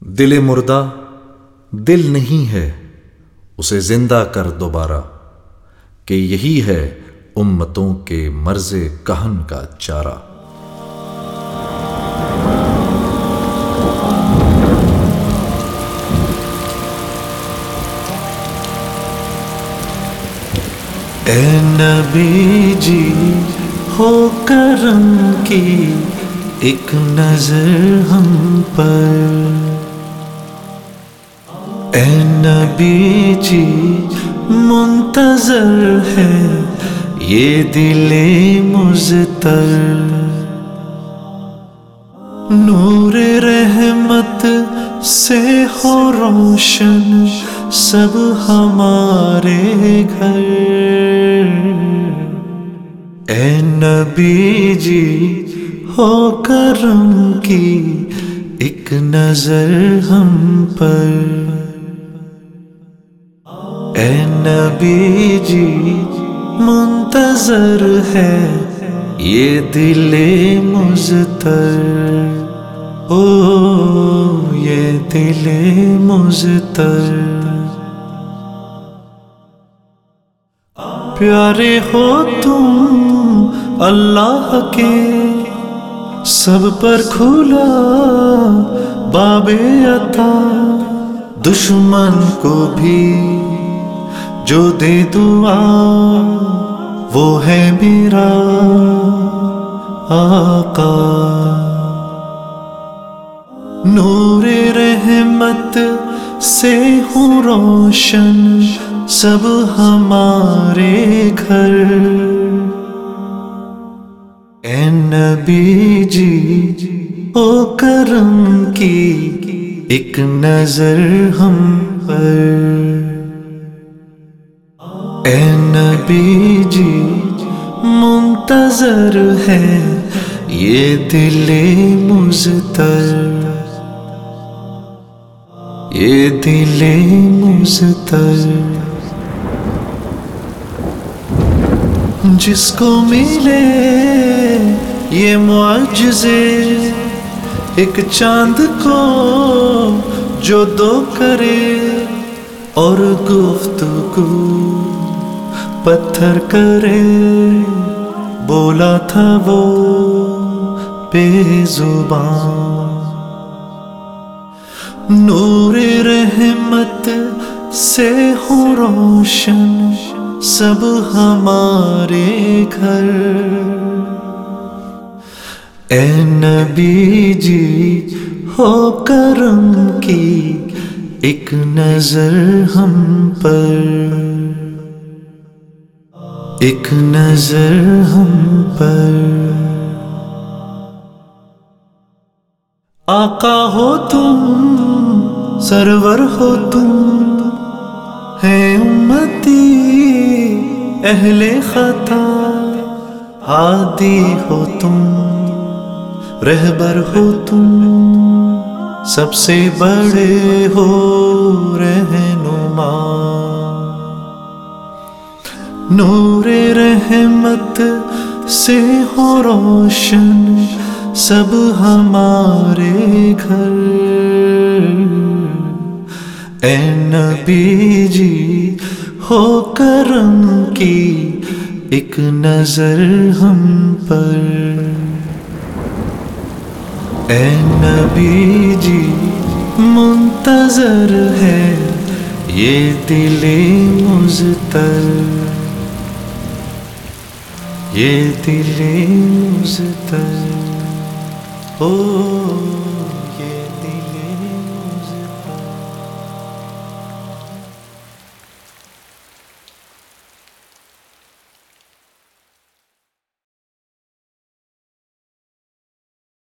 دل مردہ، دل نہیں ہے، اسے زندہ کر دوبارہ، کہ یہی ہے امتوں کے مرض کہن کا چارہ۔ اے نبی جی ہو کرم کی، ایک نظر ہم پر۔ اے نبی جی منتظر ہے یہ دل مزتر نور رحمت سے ہو روشن سب ہمارے گھر۔ اے نبی جی ہو کرم کی ایک نظر ہم پر۔ اے نبی جی منتظر ہے۔ یہ دل مزتر او، یہ دل مزتر پیارے ہو تم اللہ کے، سب پر کھلا باب عطا۔ دشمن کو بھی جو دے دعا، وہ ہے میرا آقا۔ نور رحمت سے ہوں روشن سب ہمارے گھر۔ اے نبی جی او کرم کی ایک نظر ہم پر۔ اے نبی جی منتظر ہے یہ دل مزتر یہ دل مزتر جس کو ملے یہ معجزے، ایک چاند کو جو دو کرے اور گفتگو۔ پتھر کرے، بولا تھا وہ بے زبان۔ نور رحمت سے ہو روشن سب ہمارے گھر۔ اے نبی جی ہو کرم کی ایک نظر ہم پر۔ ایک نظر ہم پر۔ آقا ہو تم، سرور ہو تم، ہے امتی اہل خطا۔ ہادی ہو تم، رہبر ہو تم، سب سے بڑے ہو رہنما۔ نور رحمت سے ہو روشن سب ہمارے گھر۔ اے نبی جی ہو کرم کی ایک نظر ہم پر۔ اے نبی جی منتظر ہے یہ دل مزتر یہ دل مزتر او یہ